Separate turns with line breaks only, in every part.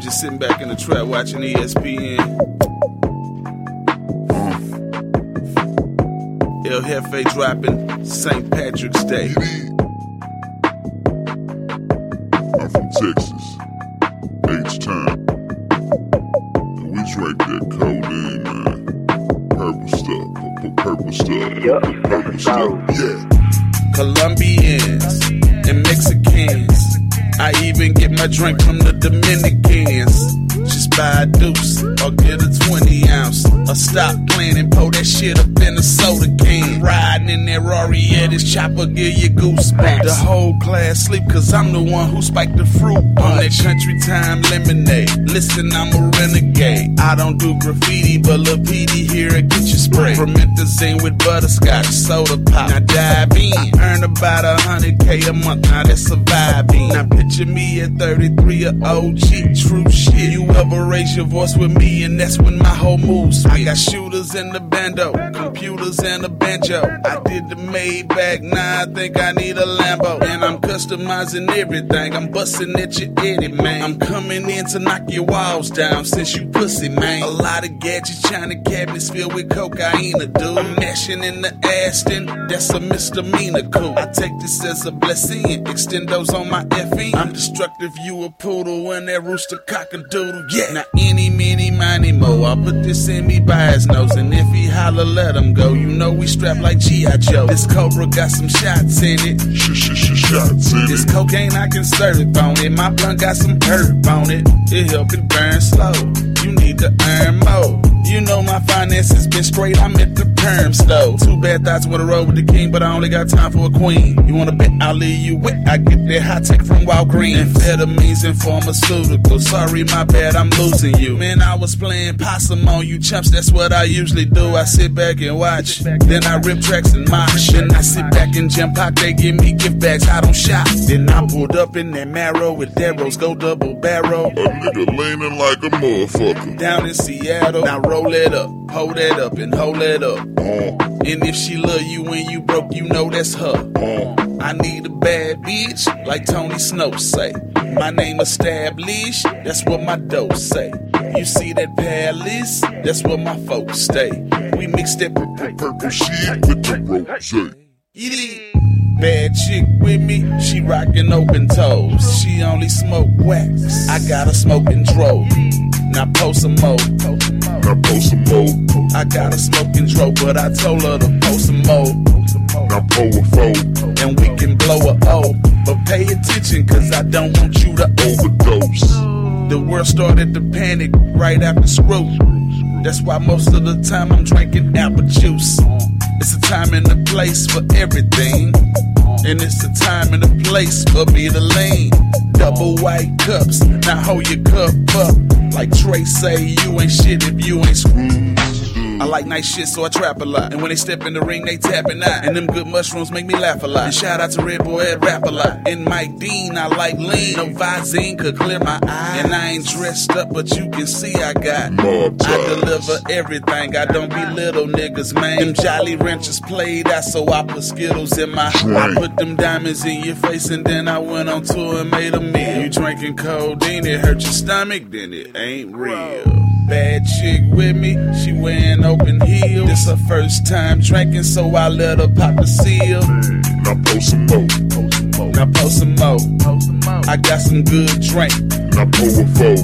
I'm just sitting back in the trap watching ESPN. El Jefe dropping St. Patrick's Day.
I'm from Texas. H time. And we drank that codeine, man. Purple stuff. Purple, purple stuff.
Yup.
Purple stuff. Yeah.
Colombians and Mexicans. I even get my drink from the Dominicans. Just buy a deuce or get a 20 ounce. Or stop playing and pour that shit up in a soda can. In that Rory, yeah, this chopper give you goosebumps. The whole class sleep cause I'm the one who spiked the fruit on that country time lemonade. Listen, I'm a renegade. I don't do graffiti, but Lil Petey here to get you sprayed. Promethazine with butterscotch, soda pop. Now dive in. I earn about a hundred K a month, now that's surviving. Now picture me at 33, a OG, true shit. You ever raise your voice with me, and that's when my whole move switch. I got shooters in the bando, computers and a banjo. I did the Maybach, now I think I need a Lambo. And I'm customizing everything, I'm busting at your Eddie, man. I'm coming in to knock your walls down since you pussy, man. A lot of gadgets, China cabinets filled with cocaine, dude. I'm mashing in the Aston, that's a misdemeanor cool. I take this as a blessing, extendos on my FE. I'm destructive, you a poodle, and that rooster cock-a-doodle, yeah. Now any, many, miny, mo, I'll put this in me by his nose, and if he holler, let him go. You know we strapped like G.I. Joe. This Cobra got some shots in it.
Sh sh sh shots in
This
it.
cocaine I can serve on it. My blunt got some herb on it. It help it burn slow. You need to earn more. You know my finances been straight. I'm at the perm stove. Two bad thoughts wanna roll with the king, but I only got time for a queen. You wanna bet I'll leave you wet? I get that high tech from Walgreens. Amphetamines and pharmaceuticals. Sorry, my bad, I'm losing you. Man, I was playing possum on you chumps. That's what I usually do. I sit back and watch. Then I rip tracks and mosh. Then I sit back and jump out. They give me gift bags. I don't shop. Then I pulled up in that marrow with Darrow's go double barrel.
A nigga leaning like a motherfucker.
Down in Seattle. Now roll it up, hold that up, and hold it up.
Uh,
And if she love you when you broke, you know that's her.
uh.
I need a bad bitch, like Tony Snow say. My name established, that's what my dough say. You see that palace, that's where my folks stay. We mix that purple
Purple shit with the rose.
Bad chick with me, she rockin' open toes. She only smoke wax, I got her smoking dro. Now post some more.
Now post some more.
I got a smoking dro, but I told her to post some more.
Now pull a four.
And we can blow a O. But pay attention, cause I don't want you to
Overdose.
The world started to panic right after screw. That's why most of the time I'm drinking apple juice. It's a time and a place for everything. And it's a time and a place for me to lean. Double white cups, now hold your cup up. Like Trey say, you ain't shit if you ain't. I like nice shit, so I trap a lot. And when they step in the ring, they tapping out. And them good mushrooms make me laugh a lot. And shout out to Red Boy Ed Rap a lot. And Mike Dean, I like lean. No Visine could clear my eyes. And I ain't dressed up, but you can see I got.
Mob
I deliver everything. I don't be little niggas, man. Them Jolly Ranchers played out, so I put Skittles in my. I put them diamonds in your face, and then I went on tour and made a meal. You drinking codeine, it hurt your stomach, then it ain't real. Bad chick with me, she wearing open heels. This her first time drinking, so I let her pop the seal.
Now post some more.
Now post some more. I got some good drink.
Now pull a four.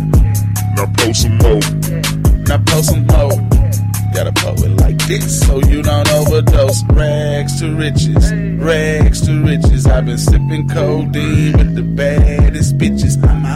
Now post some more.
Now post some more. Gotta pour it like this so you don't overdose. Rags to riches, rags to riches. I've been sipping codeine with the baddest bitches. I'm out.